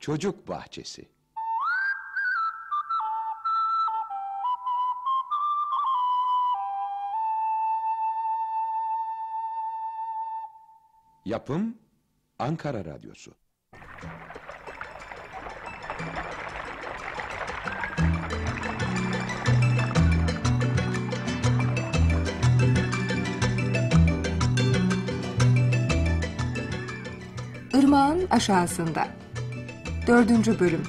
Çocuk Bahçesi Yapım Ankara Radyosu Irmağın aşağısında. Dördüncü bölüm.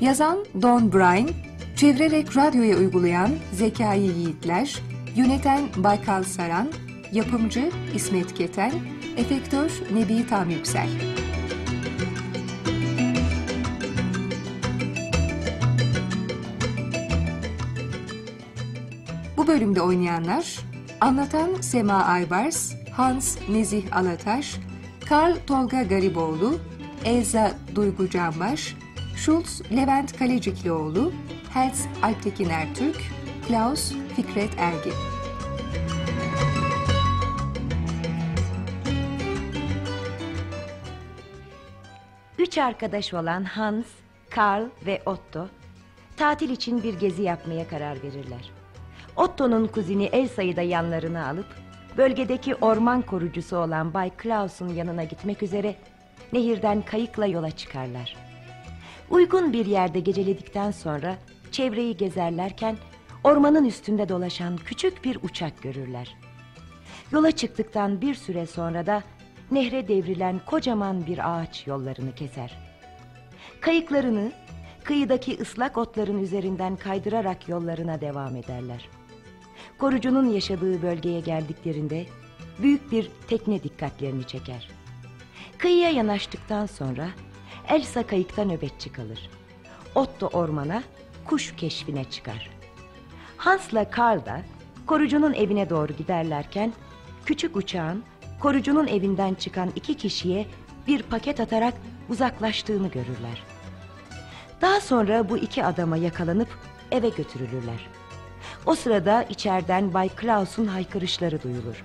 Yazan Don Bryan, çevirerek radyoya uygulayan Zekai Yiğitler, yöneten Baykal Saran, yapımcı İsmet Keten, efektör Nebi Tam Yüksel. Bölümde oynayanlar Anlatan Sema Aybars, Hans Nezih Alataş, Karl Tolga Gariboğlu, Elza Duygu Canbaş, Schultz Levent Kaleciklioğlu, Hertz Alptekin Ertürk, Klaus Fikret Ergin. Üç arkadaş olan Hans, Karl ve Otto tatil için bir gezi yapmaya karar verirler. Otto'nun kuzini Elsa'yı da yanlarına alıp bölgedeki orman korucusu olan Bay Klaus'un yanına gitmek üzere nehirden kayıkla yola çıkarlar. Uygun bir yerde geceledikten sonra çevreyi gezerlerken ormanın üstünde dolaşan küçük bir uçak görürler. Yola çıktıktan bir süre sonra da nehre devrilen kocaman bir ağaç yollarını keser. Kayıklarını kıyıdaki ıslak otların üzerinden kaydırarak yollarına devam ederler. Korucunun yaşadığı bölgeye geldiklerinde büyük bir tekne dikkatlerini çeker. Kıyıya yanaştıktan sonra Elsa kayıkta nöbetçi kalır. Otto ormana kuş keşfine çıkar. Hans'la Karl da korucunun evine doğru giderlerken küçük uçağın korucunun evinden çıkan iki kişiye bir paket atarak uzaklaştığını görürler. Daha sonra bu iki adama yakalanıp eve götürülürler. O sırada içeriden Bay Klaus'un haykırışları duyulur.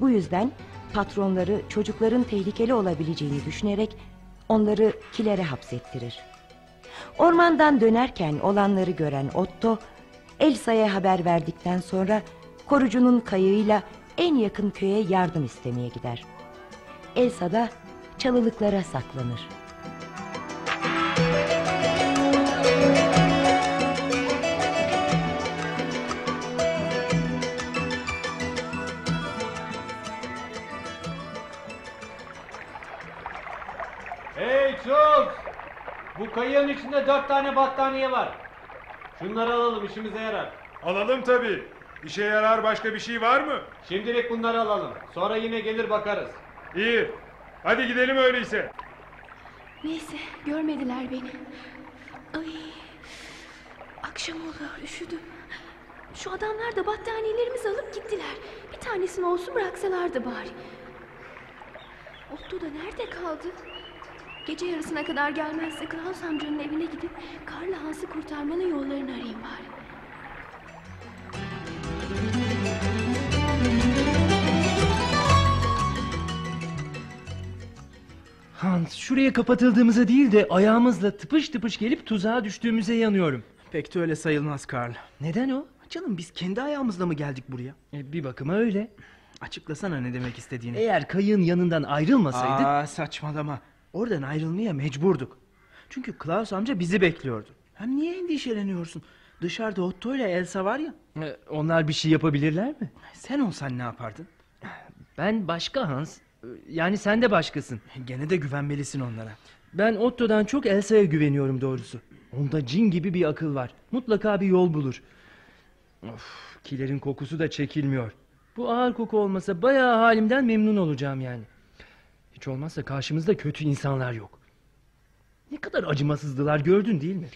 Bu yüzden patronları çocukların tehlikeli olabileceğini düşünerek onları kilere hapsettirir. Ormandan dönerken olanları gören Otto, Elsa'ya haber verdikten sonra korucunun kayığıyla en yakın köye yardım istemeye gider. Elsa da çalılıklara saklanır. Bu kayığın içinde dört tane battaniye var. Şunları alalım işimize yarar. Alalım tabii. İşe yarar başka bir şey var mı? Şimdilik bunları alalım. Sonra yine gelir bakarız. İyi. Hadi gidelim öyleyse. Neyse görmediler beni. Ay, akşam oluyor üşüdüm. Şu adamlar da battaniyelerimizi alıp gittiler. Bir tanesini olsun bıraksalardı bari. Otto da nerede kaldı? Gece yarısına kadar gelmezse Klaus amcanın evine gidip Karla Hans'ı kurtarmanın yollarını arayayım bari. Hans şuraya kapatıldığımıza değil de ayağımızla tıpış tıpış gelip tuzağa düştüğümüze yanıyorum. Pek de öyle sayılmaz Karl. Neden o? Canım biz kendi ayağımızla mı geldik buraya? E, bir bakıma öyle. Açıklasana ne demek istediğini. Eğer kayığın yanından ayrılmasaydık... Aa saçmalama. Oradan ayrılmaya mecburduk. Çünkü Klaus amca bizi bekliyordu. Hem niye endişeleniyorsun? Dışarıda Otto ile Elsa var ya. e, onlar bir şey yapabilirler mi? Sen olsan ne yapardın? Ben başka Hans. E, Yani sen de başkasın. Gene de güvenmelisin onlara. Ben Otto'dan çok Elsa'ya güveniyorum doğrusu. Onda cin gibi bir akıl var. Mutlaka bir yol bulur. Of, kilerin kokusu da çekilmiyor. Bu ağır koku olmasa bayağı halimden memnun olacağım yani. Hiç olmazsa karşımızda kötü insanlar yok. Ne kadar acımasızdılar gördün değil mi?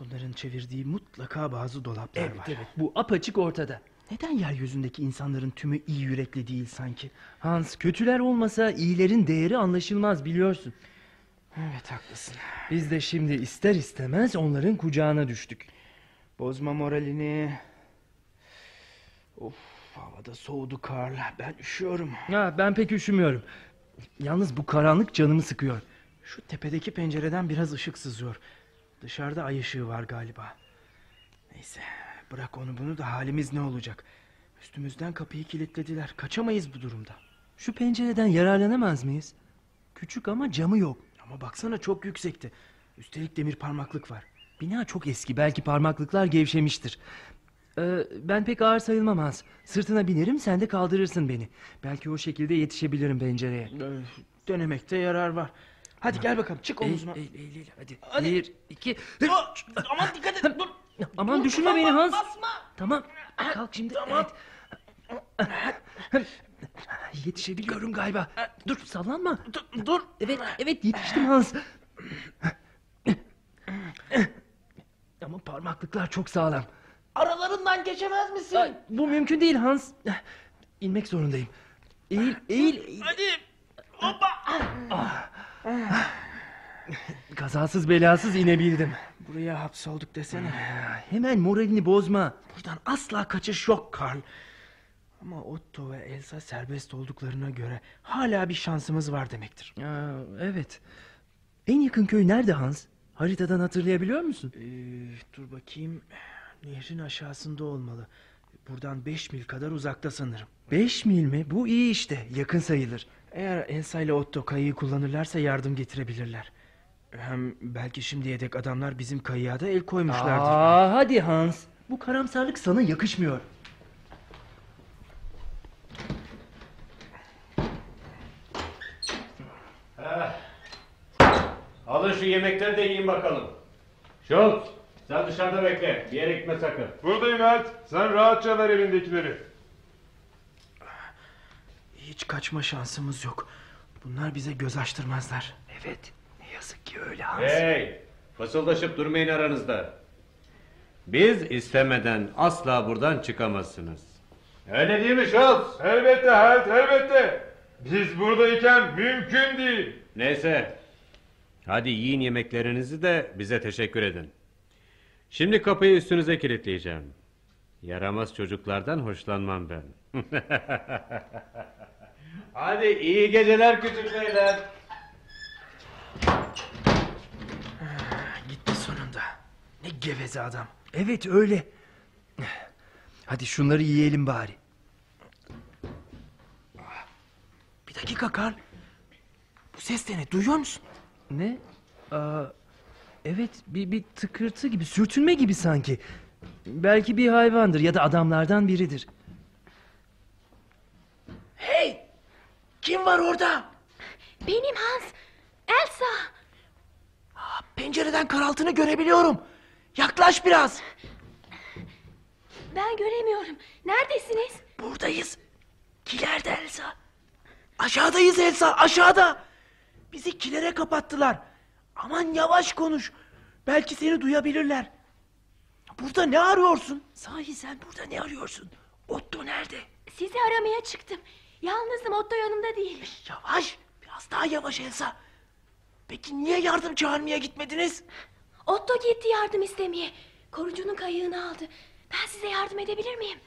Bunların çevirdiği mutlaka bazı dolaplar Evet var. evet bu apaçık ortada. Neden yeryüzündeki insanların tümü iyi yürekli değil sanki? Hans kötüler olmasa iyilerin değeri anlaşılmaz biliyorsun. Evet haklısın. Biz de şimdi ister istemez onların kucağına düştük. Bozma moralini. Of havada soğudu Karl. Ben üşüyorum. Ha, ben pek üşümüyorum. Yalnız bu karanlık canımı sıkıyor. Şu tepedeki pencereden biraz ışık sızıyor. Dışarıda ay ışığı var galiba. Neyse bırak onu bunu da halimiz ne olacak? Üstümüzden kapıyı kilitlediler. Kaçamayız bu durumda. Şu pencereden yararlanamaz mıyız? Küçük ama camı yok. Ama baksana çok yüksekti. Üstelik demir parmaklık var. Bina çok eski belki parmaklıklar gevşemiştir. Ee, ben pek ağır sayılmam Hans. Sırtına binerim sen de kaldırırsın beni. Belki o şekilde yetişebilirim pencereye. Ee, Denemekte yarar var. Hadi gel bakalım çık omuzuma. eğil, eğil, eğil. Hadi. Hadi. Bir, iki... Aman dikkat et dur. Aman düşürme beni Hans. Tamam kalk şimdi. Evet. Yetişebiliyorum galiba. Dur sallanma. Dur, dur. Evet evet yetiştim Hans. Ama parmaklıklar çok sağlam. Geçemez misin? Ay, bu mümkün değil Hans. İnmek zorundayım. Eğil, eğil. eğil. Hadi. Hoppa. Kazasız belasız inebildim. Buraya hapsolduk desene. Hemen moralini bozma. Buradan asla kaçış yok Karl. Ama Otto ve Elsa serbest olduklarına göre hala bir şansımız var demektir. Aa, evet. En yakın köy nerede Hans? Haritadan hatırlayabiliyor musun? Ee, dur bakayım. Nehrin aşağısında olmalı. Buradan 5 mil kadar uzakta sanırım. Beş mil mi? Bu iyi işte. Yakın sayılır. Eğer Elsa ile Otto kayığı kullanırlarsa yardım getirebilirler. Hem belki şimdiye dek adamlar bizim kayığa da el koymuşlardır. Aa, hadi Hans. Bu karamsarlık sana yakışmıyor. Alın şu yemekleri de yiyin bakalım. Schultz sen dışarıda bekle. Bir yere gitme sakın. Buradayım Elt. Sen rahatça ver elindekileri. Hiç kaçma şansımız yok. Bunlar bize göz açtırmazlar. Evet. Ne yazık ki öyle Hans. Hey fısıldaşıp durmayın aranızda. Biz istemeden asla buradan çıkamazsınız. Öyle değil mi Schultz? Elbette Helt elbette. Biz buradayken mümkün değil. Neyse. Hadi yiyin yemeklerinizi de bize teşekkür edin. Şimdi kapıyı üstünüze kilitleyeceğim. Yaramaz çocuklardan hoşlanmam ben. Hadi iyi geceler küçük beyler. Gitti sonunda. Ne geveze adam. Evet öyle. Hadi şunları yiyelim bari. Bir dakika Karl. Bu ses de ne? Duyuyor musun? Ne? Aa, evet bir, bir tıkırtı gibi sürtünme gibi sanki. Belki bir hayvandır ya da adamlardan biridir. Hey! Kim var orada? Benim Hans. Elsa. Pencereden karaltını görebiliyorum. Yaklaş biraz. Ben göremiyorum. Neredesiniz? Buradayız. Kilerde Elsa. Aşağıdayız Elsa aşağıda. Bizi kilere kapattılar. Aman yavaş konuş. Belki seni duyabilirler. Burada ne arıyorsun? Sahi sen burada ne arıyorsun? Otto nerede? Sizi aramaya çıktım. Yalnızım Otto yanımda değil. Yavaş. Biraz daha yavaş Elsa. Peki niye yardım çağırmaya gitmediniz? Otto gitti yardım istemeye. Korucunun kayığını aldı. Ben size yardım edebilir miyim?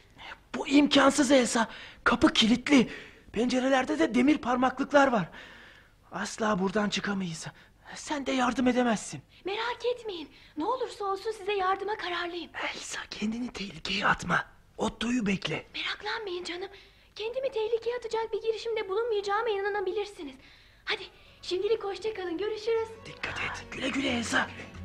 Bu imkansız Elsa. Kapı kilitli. Pencerelerde de demir parmaklıklar var. Asla buradan çıkamayız. Sen de yardım edemezsin. Merak etmeyin. Ne olursa olsun size yardıma kararlıyım. Elsa kendini tehlikeye atma. Otto'yu bekle. Meraklanmayın canım. Kendimi tehlikeye atacak bir girişimde bulunmayacağıma inanabilirsiniz. Hadi şimdilik hoşça kalın. Görüşürüz. Dikkat et. Güle güle Elsa. Onlara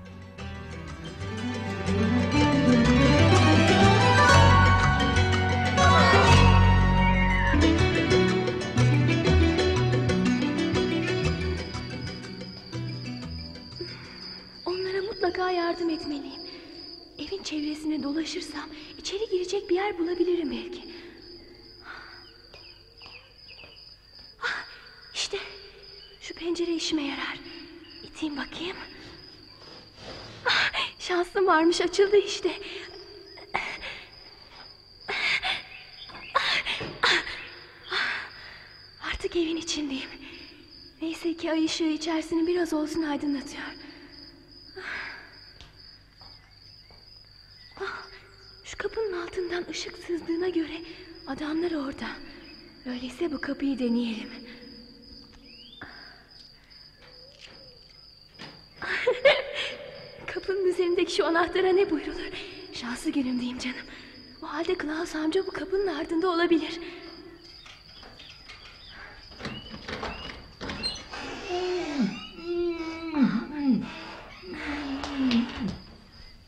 çevresine dolaşırsam içeri girecek bir yer bulabilirim belki. Ah, İşte şu pencere işime yarar. İteyim bakayım. Ah, Şansım varmış açıldı işte. Artık evin içindeyim. Neyse ki ay ışığı içerisini biraz olsun aydınlatıyor. Ah, ışık sızdığına göre adamlar orada. Öyleyse bu kapıyı deneyelim. Kapının üzerindeki şu anahtara ne buyrulur? Şanslı günümdeyim canım. O halde Klaus amca bu kapının ardında olabilir.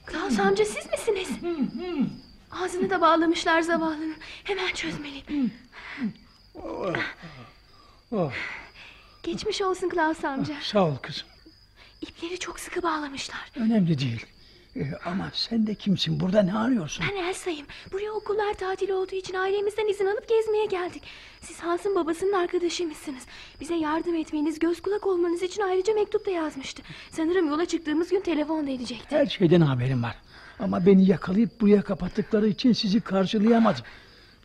Klaus amca siz misiniz? Ağzını da bağlamışlar zavallının. Hemen çözmeliyim. Geçmiş olsun Klaus amca. Sağ ol kızım. İpleri çok sıkı bağlamışlar. Önemli değil. Ee, ama sen de kimsin? Burada ne arıyorsun? Ben Elsa'yım. Buraya okullar tatil olduğu için ailemizden izin alıp gezmeye geldik. Siz Hans'ın babasının arkadaşıymışsınız. Bize yardım etmeniz, göz kulak olmanız için ayrıca mektup da yazmıştı. Sanırım yola çıktığımız gün telefon da edecekti. Her şeyden haberim var. Ama beni yakalayıp buraya kapattıkları için sizi karşılayamadım.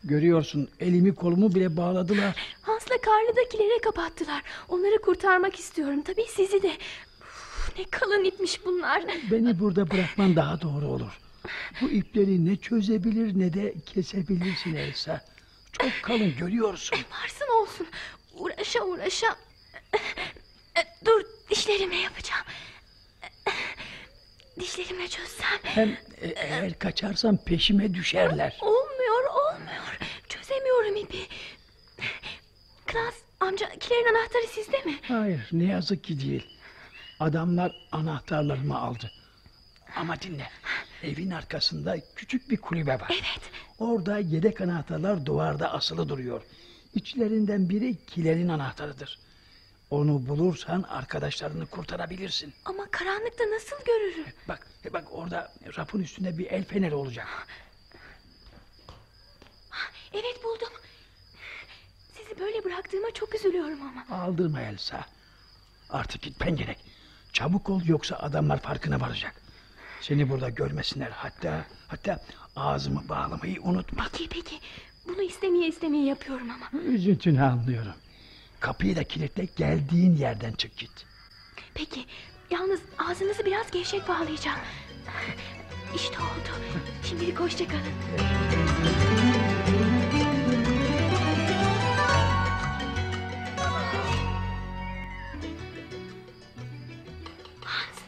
Görüyorsun elimi kolumu bile bağladılar. Hans'la Karl'ı da kilere kapattılar. Onları kurtarmak istiyorum. Tabii sizi de. Uf, ne kalın ipmiş bunlar. Beni burada bırakman daha doğru olur. Bu ipleri ne çözebilir ne de kesebilirsin Elsa. Çok kalın görüyorsun. Varsın olsun. Uğraşa uğraşa. Dur dişlerimle yapacağım. Dişlerimle çözsem. Hem e, eğer kaçarsan peşime düşerler. Olmuyor olmuyor. Çözemiyorum ipi. Klas amca kilerin anahtarı sizde mi? Hayır ne yazık ki değil. Adamlar anahtarlarımı aldı. Ama dinle. Evin arkasında küçük bir kulübe var. Evet. Orada yedek anahtarlar duvarda asılı duruyor. İçlerinden biri kilerin anahtarıdır. Onu bulursan arkadaşlarını kurtarabilirsin. Ama karanlıkta nasıl görürüm? Bak, bak orada rafın üstünde bir el feneri olacak. Evet buldum. Sizi böyle bıraktığıma çok üzülüyorum ama. Aldırma Elsa. Artık gitmen gerek. Çabuk ol yoksa adamlar farkına varacak. Seni burada görmesinler. Hatta hatta ağzımı bağlamayı unutma. Peki peki. Bunu istemeye istemeye yapıyorum ama. Üzüntünü anlıyorum. Kapıyı da kilitle geldiğin yerden çık git. Peki. Yalnız ağzınızı biraz gevşek bağlayacağım. İşte oldu. Şimdilik hoşça kalın. Hans.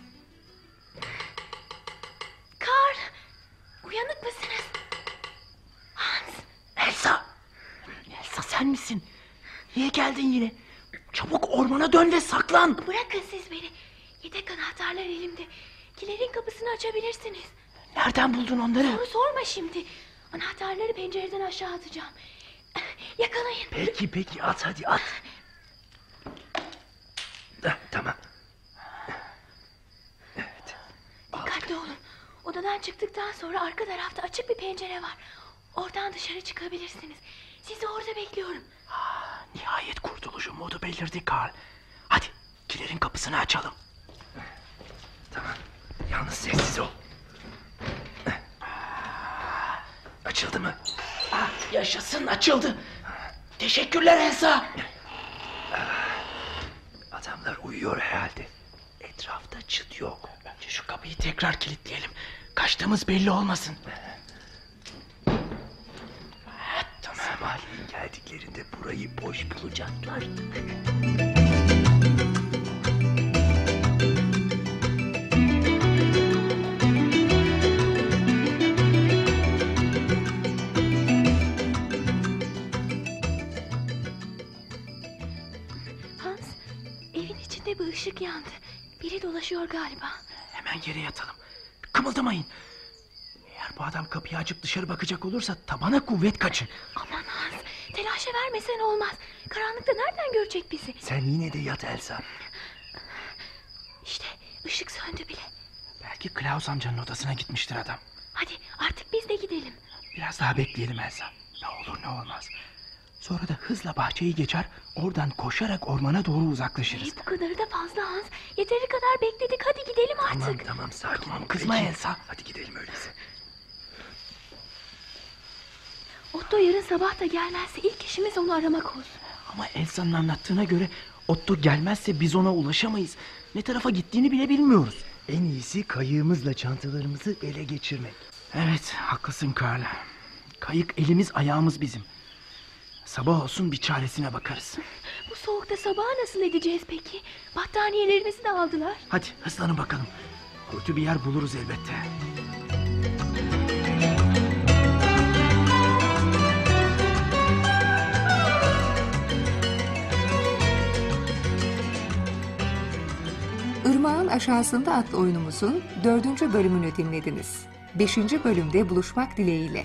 Karl. Uyanık mısınız? Hans. Elsa! Elsa sen misin? Niye geldin yine? Çabuk ormana dön ve saklan. Bırakın siz beni. Yedek anahtarlar elimde. Kilerin kapısını açabilirsiniz. Nereden buldun onları? Soru sorma şimdi. Anahtarları pencereden aşağı atacağım. Yakalayın. Peki peki at hadi at. Ah, tamam. Dikkatli olun. Odadan çıktıktan sonra arka tarafta açık bir pencere var. Oradan dışarı çıkabilirsiniz. Sizi orada bekliyorum. Umudu belirdi Karl. Hadi kilerin kapısını açalım. Tamam. Yalnız sessiz ol. Açıldı mı? Ah, yaşasın açıldı. Teşekkürler Elsa. Adamlar uyuyor herhalde. Etrafta çıt yok. Önce şu kapıyı tekrar kilitleyelim. Kaçtığımız belli olmasın. Tamam. Sabahleyin geldiklerinde burayı boş bulacaklar. Hans, evin içinde bir ışık yandı. Biri dolaşıyor galiba. Hemen yere yatalım. Kımıldamayın. Adam kapıyı açıp dışarı bakacak olursa tabana kuvvet kaçın. Aman Hans, telaşa vermesen olmaz. Karanlıkta nereden görecek bizi? Sen yine de yat Elsa. İşte ışık söndü bile. Belki Klaus amcanın odasına gitmiştir adam. Hadi artık biz de gidelim. Biraz daha bekleyelim Elsa. Ne olur ne olmaz. Sonra da hızla bahçeyi geçer, oradan koşarak ormana doğru uzaklaşırız. Hey, bu kadarı da fazla Hans. Yeteri kadar bekledik. Hadi gidelim artık. Tamam tamam sakin ol. Kızma Elsa. Hadi gidelim öyleyse. Otto yarın sabah da gelmezse ilk işimiz onu aramak olsun. Ama Elsa'nın anlattığına göre Otto gelmezse biz ona ulaşamayız. Ne tarafa gittiğini bile bilmiyoruz. En iyisi kayığımızla çantalarımızı ele geçirmek. Evet haklısın Karla. Kayık elimiz ayağımız bizim. Sabah olsun bir çaresine bakarız. Bu soğukta sabah nasıl edeceğiz peki? Battaniyelerimizi de aldılar. Hadi hızlanın bakalım. Kötü bir yer buluruz elbette. aşağısında adlı oyunumuzun dördüncü bölümünü dinlediniz. Beşinci bölümde buluşmak dileğiyle.